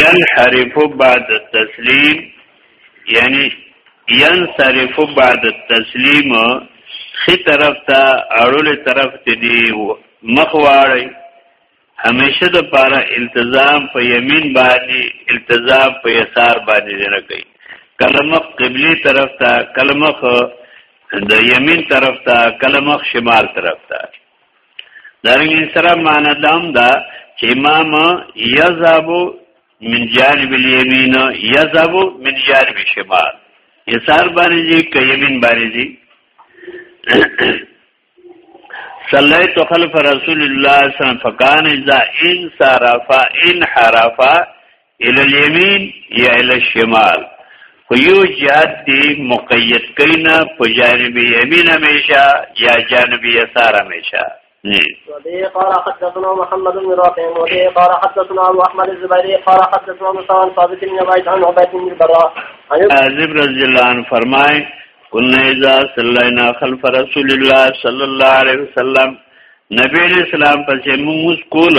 ينحرف بعد التسليم یعنی ينصرف بعد التسليم خي طرف ته اړول طرف ته دی مخ واړی همیشه د پاره التزام په یمین باندې التزام په یسار باندې نه کوي کلمه قبلی طرف ته کلمه د یمین طرف ته کلمه شمال طرف ته دارنګ سره معنا دام دا چې امام یذهب من جانب الیمین یذهب من جانب شمال یسار باندې دي که یمین باندې دي صلیت خلف رسول الله صلی الله علیه وسلم فکان اذا ان صرف ان حرف ال الیمین یا ال الشمال خو یو جهاد دی مقید کینا په جانب یمین همیشه یا جانب یسار همیشه وبه قال حدثنا محمد بن رافع وبه قال حدثنا ابو احمد الزبيري قال حدثنا مسعود ثابت بن عبيد عن عبيد بن البراء عازب رضي الله عنه فرمائے كنا اذا صلينا خلف رسول الله صلى الله عليه وسلم نبی اسلام پسې موږ کول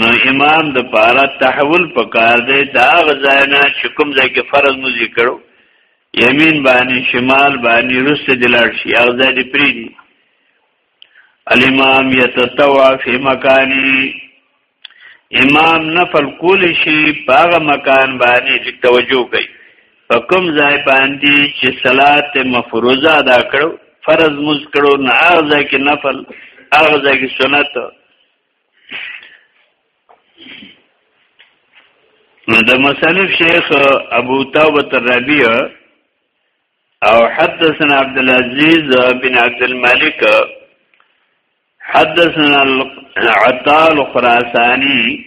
نو امام د پاره تحول پکار دی دا غزانا چې کوم ځای کې فرض مو ذکرو یمین باندې شمال باندې رست دلار شي هغه ځای دی پری دی الامام یتتوا فی مکانی امام نفل کول شي پاغه مکان باندې چې توجه کوي په کوم ځای باندې چې صلات مفروضه ادا کړو فرض مز کړو نه هغه ځای کې نفل هغه ځای کې سنت د مصنف شیخ ابو توبه الربیع او حدثنا عبد العزيز بن عبد الملك حدثنا العطال خراساني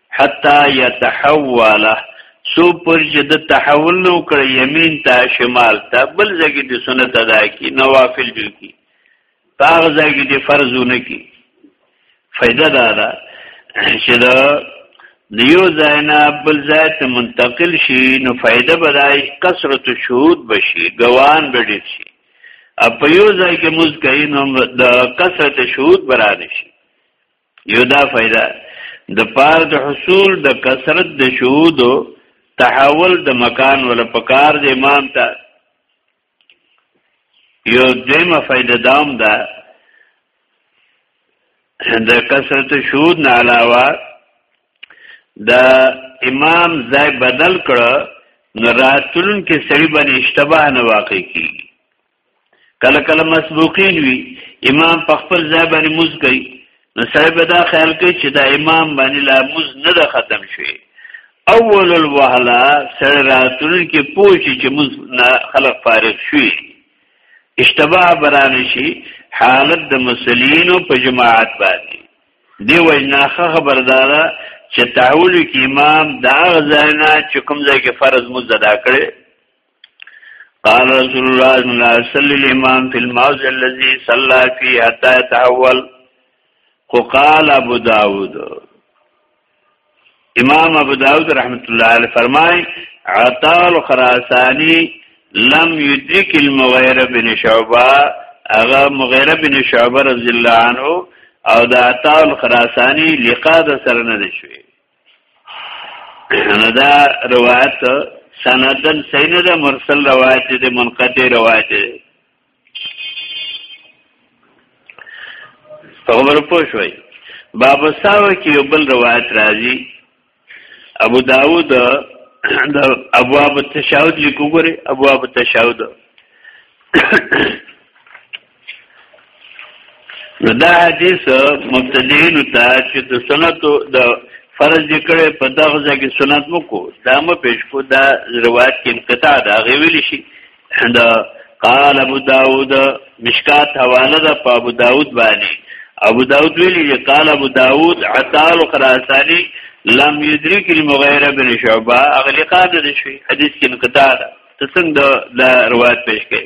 حتا يتحوله سو پر چې د تحول نو کړ یمین تا شمال تا بل ځګی د سنت ادا کی نوافل جو کی پاغ ځګی د فرضونه کی فائدہ دا ده چې دا دیو زینا بل ذات منتقل شي نو فائدہ بدای کثرت شهود بشي غوان بډی شي اپ یو ځای کې مز کوي نو د کثرت شهود برانه شي یو دا فائدہ د پار د حصول د کثرت د شهود تحول د مکان ول پکار د امام ته یو دیمه فائدہ دام ده د کثرت شهود نه علاوه د امام ځای بدل کړه نو راتلون کې سړي باندې اشتباه نه واقع کیږي کله کله مسبوقین وي امام په خپل ځای باندې موز کوي نو سړی به دا خیال کوي چې دا امام باندې لا موز نه ده ختم شوی اول الوهله سړی راتلون کې پوښي چې موز نه خلق فارغ شوي اشتباه برانه شي حالت د مسلینو په جماعت باندې دی وجناخه خبردارا چې تعول کې امام دا ځای نه چې کوم ځای کې فرض موز ادا کړي قال رسول الله صلی الله علیه وسلم الامام فی الموضع الذي صلى فيه حتى يتحول خو قال ابو داود امام ابو داود رحمت الله علیه فرمای عطا الخراسانی لم یدرک المغیره بن شعبه اغه مغیره بن شعبه رضی الله عنه او د عطا الخراسانی لقاء سره نه شوی نو دا روایت سندن صحیح نه ده مرسل روایت دی منقطع روایت دی په خبرو پوه شوي باب ساوه کې یو بل روایت راځي ابو داود د ابواب التشهد لیکو ګره ابواب التشهد نو دا حدیث مبتدین ته چې د سنتو د فرض ذکر په دغه ځای کې سنت مو کو دا مو پیش کو دا روایت کې انقطاع دا غویل شي دا قال ابو داود مشکات حواله ده په ابو داود باندې ابو داود ویلي قال ابو داود عطال خراسانی لم یدرک المغیره بن شعبه اغلقاد دي شي حدیث کې انقطاع ده څنګه دا روایت پیش کړي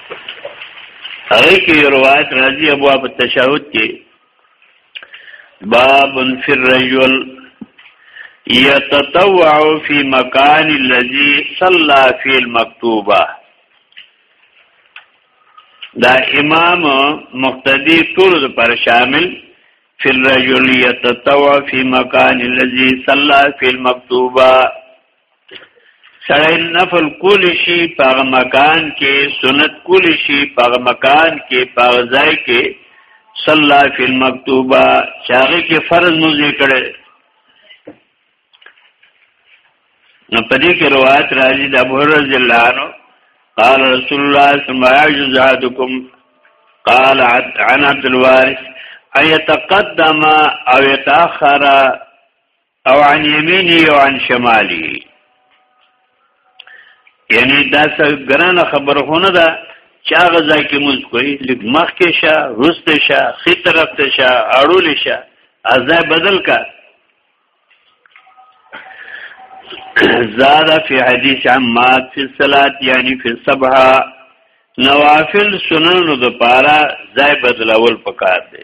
هغه کې یو روایت راځي ابو اب تشهود کې باب فی الرجل یتطوع فی مکان الذی صلى فی المکتوبه دا امام مقتدی ټول پر شامل فی الرجل یتطوع فی مکان الذی صلى فی المکتوبه سړی نفل کول شي په مکان کې سنت کول شي په مکان کې په ځای کې صلی فی المکتوبه چاغه کې فرض مو ذکر نو پدې کې روایت راځي د ابو هرره رضی الله عنه قال رسول الله صلی الله علیه وسلم زادکم قال عن عبد الوارث ايتقدم او يتاخر او عن یمینی او عن شمالی یعنی دا څه ګرانه خبره هونه ده چې هغه ځای کې مونږ کوي لږ مخ کې شه روسته شه خې طرف ته شه اړول شه ازای بدل کا زاد فی حدیث عماد فی الصلات یعنی فی الصبح نوافل سنن د پارا ځای بدلول پکار دی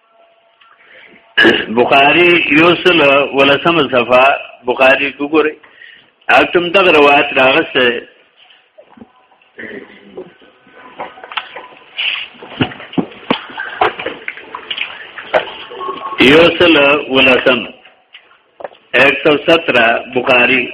بخاری یوسل ولسم صفه بخاری وګوره اکتم دغه روایت راغسته یوسل ولسم 117 بخاری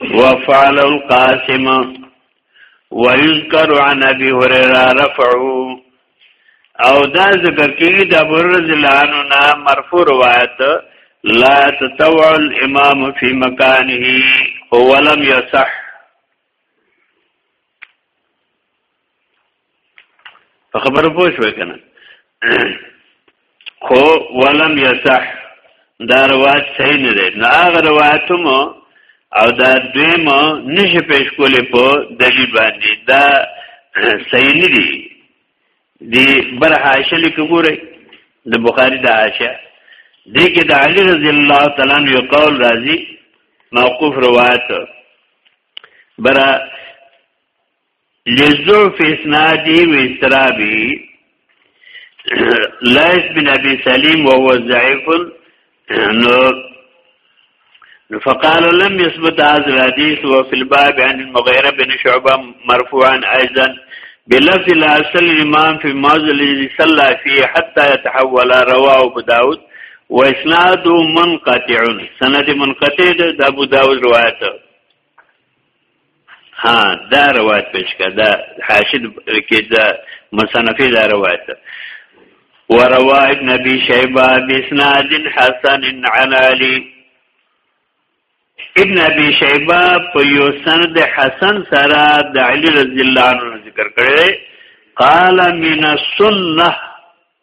وفعل القاسم ويذكر عن ابي هريره رفعه او دا ذکر کیږي د ابو رزلانو نا مرفوع روایت لا تطوع الامام في مكانه هو لم يصح په خبره پوه شوې کنه خو ولم یصح دا روایت صحیح نه دی نه هغه روایت مو او دا دویم نشي پیش کولې په دلیل باندې دا صحیح نه دی دی بر حاشیه لیکو ګورئ د بخاری د حاشیه دې کې د علی رضی الله تعالی عنہ یو قول راځي موقوف روایت برا لزوف اسنادی و استرابی لایس بن ابي سلیم وهو ضعيف نو فقال لم يثبت هذا الحديث وفي الباب عن المغيرة بن شعبة مرفوعا أيضا بلفظ لا أصل الإمام في الموضع الذي صلى فيه حتى يتحول رواه أبو داود وإسناد منقطع سند منقطع د أبو داود روایت ها دا روایت پیش کړه دا حاشد کې دا مصنفي دا روایت وروا ابن ابي شيبه باسناد حسن عن علي ابن ابي شيبه په یو سند حسن سره د علي رضی الله عنه ذکر کړی قال من السنه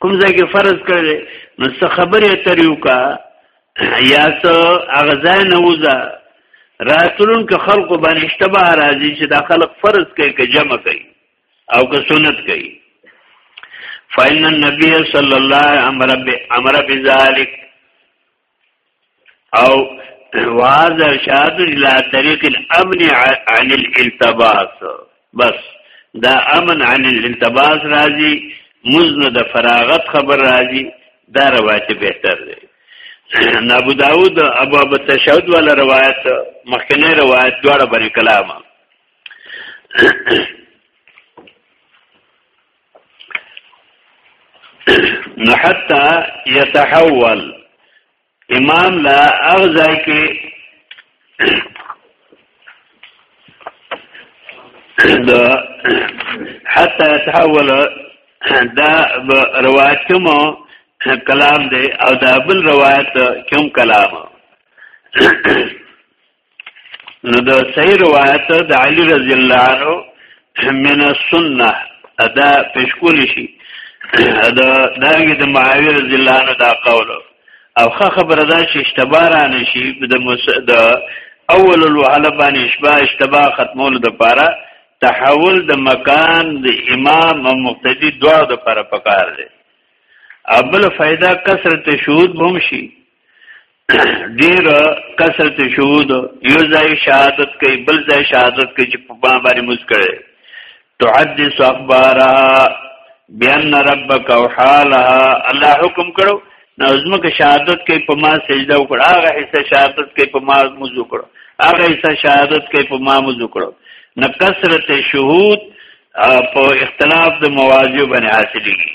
کوم ځای کې فرض کړل نو څه خبره تریو کا یا څه اغزا نه وځه راتلون که خلق باندې اشتباه راځي چې دا خلق فرض کوي که جمع کوي او که سنت کوي فإن النبي صلى الله امر امر بذلك او واز ارشاد الى طريق الامن عن الالتباس بس دا امن عن الالتباس راځي مزنه د فراغت خبر راځي دا روایت بهتر دی ابو داود ابو ابو تشهد ولا روایت مخکنه روایت دواړه بری کلامه نو حتا يتحول امام لا اغزای کې دا حتا يتحول دا روایت کوم کلام دی او دا بل روایت کوم کلام نو د صحیح روایت د علی رضی الله عنه من السنه ادا پښکول شي دا دغه د معاویه رضی الله عنه دا قول او خه خبره ده چې اشتباه نشي د مس... د اول الوهله باندې اشباه اشتباه ختمول د پاره تحول د مکان د امام او مقتدی دوا د پاره پکار دی ابل فائدہ کثرت شهود بوم شي ډیر کثرت شهود یو ځای شهادت کوي بل ځای شهادت کوي چې په باندې موږ کړي تحدث اخبارا بیان ربک او حالها الله حکم کړو نظم کې شهادت کوي په ما سجده وکړه هغه حصہ شهادت کوي په ما موږ وکړو هغه حصہ شهادت کوي په ما موږ وکړو نو کثرت شهود په اختلاف د مواجب باندې حاصلېږي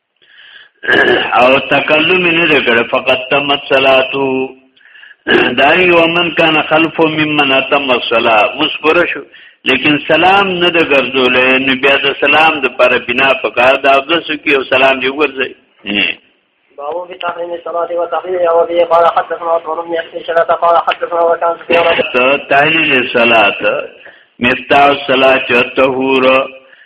او تکلم نه وکړ فقط تمت صلاتو دای او من کان خلف ممن اتم الصلاه مسپور شو لیکن سلام نه د ګرځول نو بیا د سلام د پر بنا پکار دا د سکی او سلام دی ورځي بابو في تحريم الصلاة وتحريمها وبه قال حدثنا عثمان بن يحيى شلة قال حدثنا وكان سفيان تحليل الصلاة مفتاح الصلاة الطهور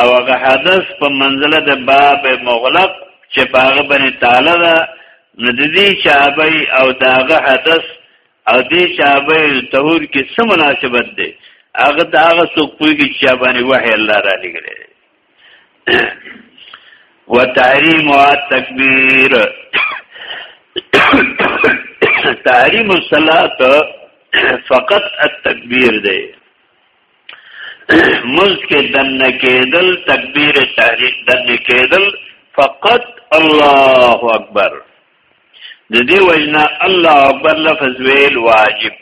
او هغه حدث په منزله د باب مغلق چې باغ بنې تعالی دا نددي چابي او داغه حدث او دې چابي تهور کې څه مناسبت دی هغه داغه څوک پوهیږي چې باندې وحي الله را لګړي وتحریم او تکبیر تحریم الصلاه فقط التکبیر دی مز کې دن کېدل تکبیر تحریم دن کېدل فقط الله اکبر د دې وینا الله اکبر لفظ ویل واجب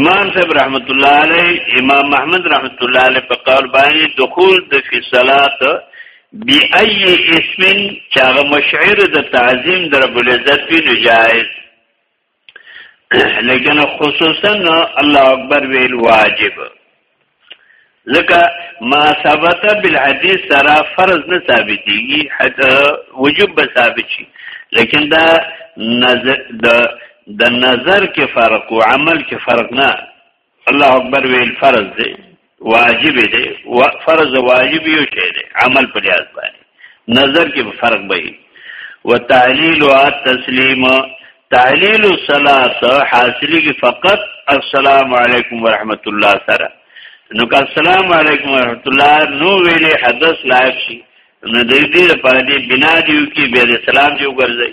امام صاحب رحمت الله علیه امام محمد رحمت الله علیه په قول باندې دخول د فی صلات بی ای اسم چاغه مشعر د تعظیم در بل عزت په جائز لیکن خصوصا الله اکبر ویل واجب لکه ما ثبت بالحديث سره فرض نه ثابتيږي حتی وجوب به ثابت شي لیکن دا نظر د د نظر کې فرق او عمل کې فرق نه الله اکبر ویل فرض دی واجب دی و فرض واجب یو شی دی عمل په لحاظ باندې نظر کې فرق وي وتعلیل او تسلیم تعلیل الصلاه حاصلی کی فقط السلام علیکم ورحمت الله سره نو که السلام علیکم ورحمت الله نو ویلې حدث لایق شي نو د دې لپاره بنا دیو کې به اسلام جو ګرځي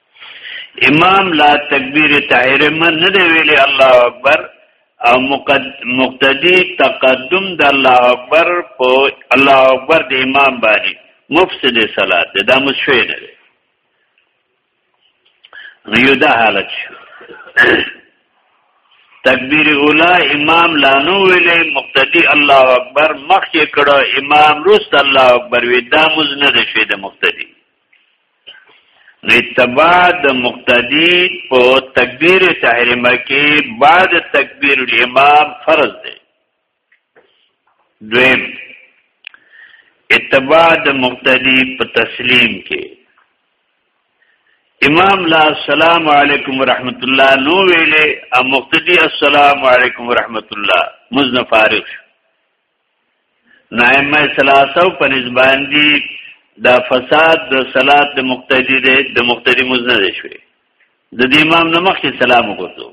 امام لا تکبیر تحریم نه دی ویلی الله اکبر او مقتدی تقدم د الله اکبر په الله اکبر د امام باندې مفسد صلات ده دا مشوي نه ده نو یو دا حالت شو تکبیر اولا امام لانو ویلې مقتدی الله اکبر مخ یې کړه امام رست الله اکبر وی دا مز نه ده شوی د مقتدی نو اتباع د مقتدی په تکبیر تحریمه کې بعد تکبیر الامام فرض دی دویم اتباع د مقتدی په تسلیم کې امام لا السلام علیکم ورحمت الله نو ویلې او مقتدی السلام علیکم ورحمت الله مزن فارغ شو نائمه ثلاثه په نسبان دي دا فساد د صلات د مقتدی دی د مقتدی مز نه شوی د دې امام نه مخکې سلام وکړو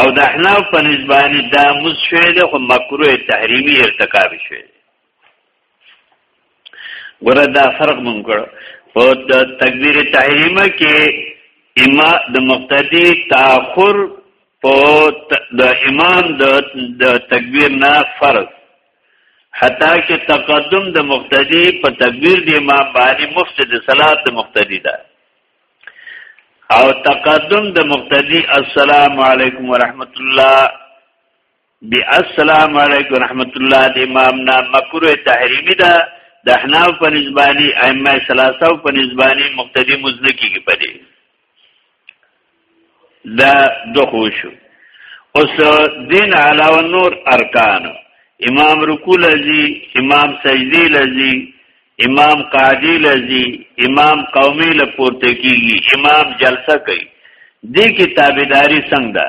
او د احناف په نسبان دا مز شوی دی خو مکروه تحریمی ارتکاب شوی ګوره دا فرق مونږ کړو په تکبیر تحریمه کې اما د مقتدی تاخر په د امام د د تکبیر نه فرض حتی چې تقدم د مقتدی په تکبیر د امام باندې مفسد صلات د مقتدی ده او تقدم د مقتدی السلام علیکم ورحمت الله بی السلام علیکم رحمت الله د امام نا مکروه تحریمی ده د احناف په نسبانی ائمه ثلاثه په نسبانی مقتدی مزنکی کې پدې دا دغه شو اوس دین علاوه نور ارکان امام رکوع لذي امام سجدي لذي امام قاعدي لذي امام قومي لپورته کیږي امام جلسه کوي دې کې تابعداري څنګه ده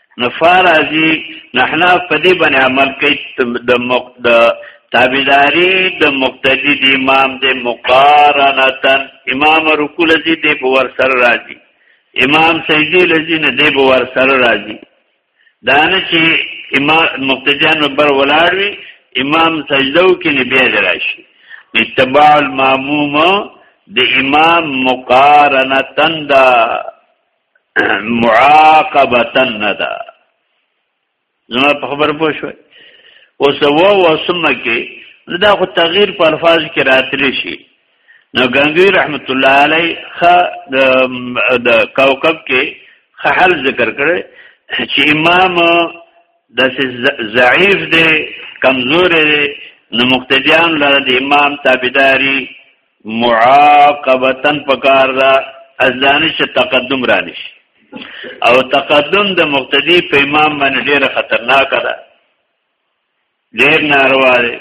نفارازی نحنا په دې باندې عمل کوي د د تابعداري د مقتدی د امام د مقارنتن امام رکوع لذي د بور سره راځي امام سجدي لذي نه د بور سره راځي دانه چې امام مقتدیان بر ولاړ وي امام سجدو کې نه بیا راشي اتباع الماموم د امام مقارنتن دا معاقبتن ندا زما په خبر پوه شو اوس و و سمه کې دا خو تغییر په الفاظ کې راتلی شي نو غنگوی رحمت الله علی خ د کوكب کې خحل ذکر کړي چې امام د ضعیف دی کمزور دی نو مقتدیان لره د امام تابعداري معاقبتن پکار دا از دانش تقدم رانش او تقدم د مقتدی په امام باندې ډیره خطرناک ده ډیر ناروا دی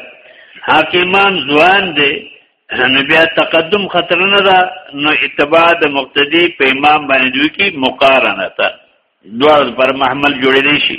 حاکمان ځوان دی نو بیا تقدم خطر نه ده نو اتباع د مقتدی په امام باندې دوی کی مقارنه ده دوه پر محمل جوړې شي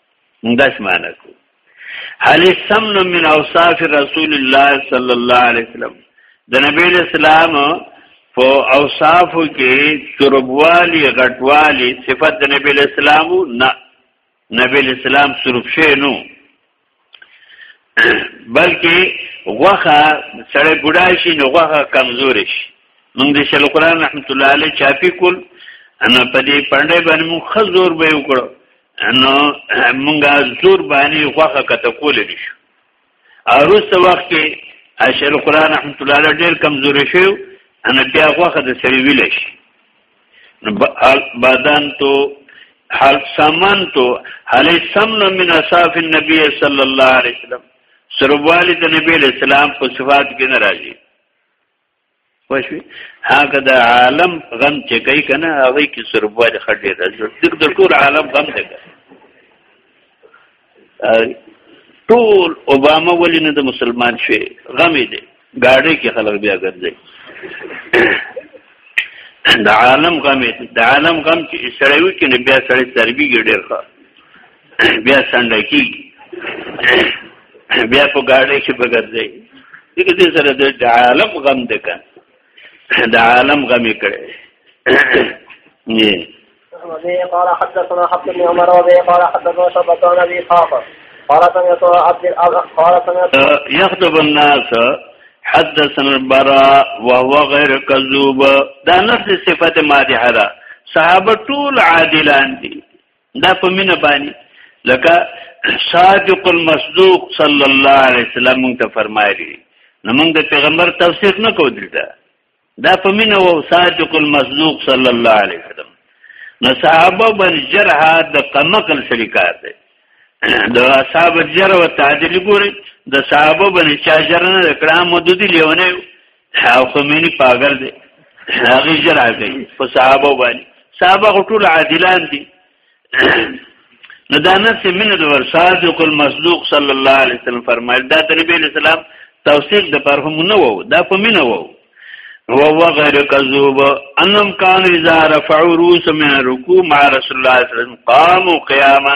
داس معنی کو هل سمن من اوصاف رسول الله صلی الله علیه وسلم د نبی اسلام په اوصافو کې شربوالي غټوالي صفت د نبی اسلام نه نبی اسلام صرف شی نو بلکې غوخه سړی بډا شي نو غوخه کمزوري شي موږ د شل قران رحمت الله علیه چاپی کول انا پدې پړډې باندې مخ زور به وکړو نو مونږه زور باندې خوخه کته کول دي شو اروس وخت کې اشل قران رحمت الله علیه ډیر کمزوري شو ان بیا خوخه د سری ویل شي بدن تو حال سمن تو حال سمن من اصحاب النبي صلی الله علیه وسلم سروالی د نبی اسلام په صفات کې ناراضي وشوي هغه د عالم غم چې کوي کنه هغه کې سربوال خړډې راځي د ټول عالم غم دی ټول اوباما ولې نه د مسلمان شي غم دی گاډي کې خلک بیا ګرځي د عالم غم د عالم غم چې سړیو کې نه بیا سړی تربیه ډیر ښه بیا څنډه کی بیا په گاډي کې بغځي دغه دې سره د عالم غم دکا د عالم غم کړي نه وبه قال حدثنا حفص بن عمر وبه قال حدثنا شعبة عن ابي خاف قال سمعت عبد قال سمعت يخطب الناس حدثنا البراء وهو غير كذوب دا نفس صفت مادحه ده صحابه ټول عادلان دي دا په مینه باندې لکه صادق المصدوق صلی الله علیه وسلم مونږ ته فرمایلی نو مونږ د پیغمبر توثیق نه کوو دلته دا په مینه وو صادق المصدوق صلی الله علیه وسلم نو صحابه بن جرح د قمقل شریکار دی د اصحاب جرح او تعدیل ګوري د صحابه بن چاجر نه کړه مدودی لیونه او خمینی پاګل دی هغه جرا کوي په صحابه باندې صحابه ټول عادلان دي نو دا نفس من الور صادق المصدوق صلی الله علیه وسلم فرمایل دا د نبی اسلام توثیق د پر هم نه وو دا په مين وو وو غیر کذوب انم کان اذا رفعوا رؤوس من الركوع مع رسول الله صلی الله علیه وسلم قاموا قیاما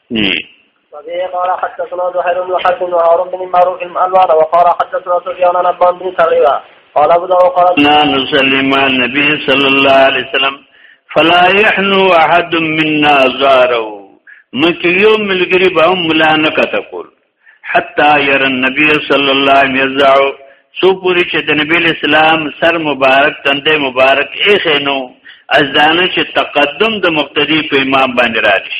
وبه قال حدثنا زهير بن حرب وهارون بن معروف الأنوار وقال حدثنا سفيان عن أبان بن سغيرة قال أبو داود قال نسلم النبي صلى الله عليه وسلم فلا يحنو أحد منا زاره مکه یو ملګری به هم ملا نه کته کول حتا ير النبي صلى الله عليه وسلم سو پوری چې د نبی اسلام سر مبارک تندې مبارک یې خینو از دانه چې تقدم د مقتدی په امام باندې راځي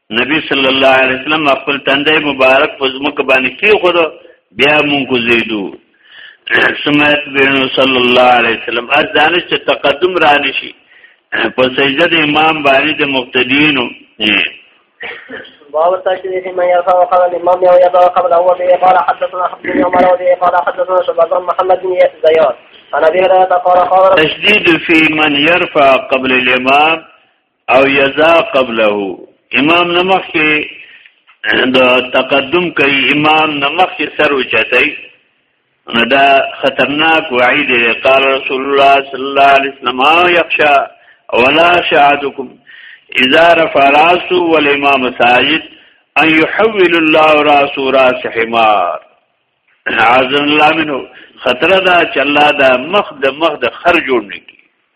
نبی صلی الله علیه وسلم خپل تندې مبارک په زمکه باندې کې خو بیا مونږ کوزیدو سمعت بین صلی الله علیه وسلم از دانش چې تقدم را نشي په سجده د امام باندې د مقتدینو باب التشريح من يرفع قبل الإمام أو يضع قبله وبه قال حدثنا حفظ بن عمر وبه قال حدثنا شعبة بن محمد بن زياد عن أبي هريرة قال قال تشديد في من يرفع قبل الإمام او یزا قبله امام نمخ کې د تقدم کوي امام نمخ کې سر اوچتای نو دا خطرناک وعید دی قال رسول الله صلی الله علیه وسلم یخشا ولا شعادکم اذا رفع راسه والامام ساجد ان يحول الله راسه راس حمار عزن الله منه خطر دا چې الله دا مخ د مخ د خر جوړ نکي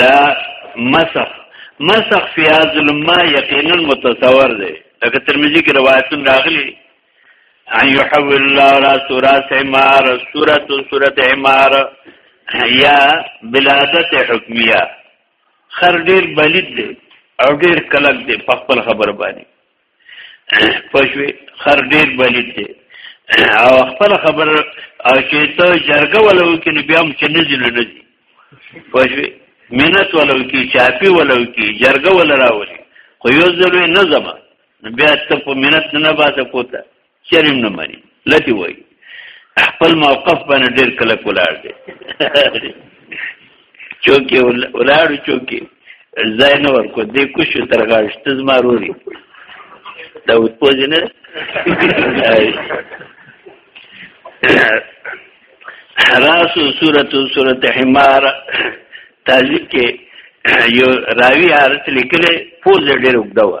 دا مسخ مسخ فی هذ الماء یقینا متصور دی لکه ترمذی کې روایتون راغلی ان يحول الله را سورات عمار سورۃ سورۃ عمار یا بلادت حکمیه خر ډیر بلید دی او ډیر کلک دی په خپل خبر باندې پښوی خر ډیر بلید دی او خپل خبر او چې ته جرګه ولو کې نو بیا هم چې نه ځینو نه دي پښوی مینت ولو کې چاپی ولو کې جرګه ول راولي خو یو ځل نه زما بیا ته په مینت نه باته کوته چریم نه مانی لتی وای خپل موقف باندې ډیر کله کولار دی چوکي ولاړو چوکي ځای نه ورکو دې کوشش تر غاښت زما روري دا اوس پوزې نه راس صورت صورت حمار تعذیب کې یو راوی حالت لیکلې پوز ډېر وګداوه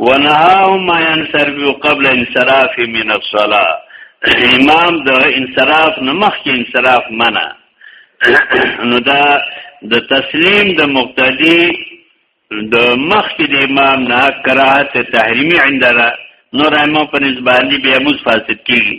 ونهاهم ينصرفوا قبل انصراف من الصلاه امام د انصراف نه مخکې انصراف منع نو دا د تسلیم د مقتدی د مخکې د امام نه کراهت تحریمی عندنا نور امام په نسبت دی بیا موږ فاسد کیږي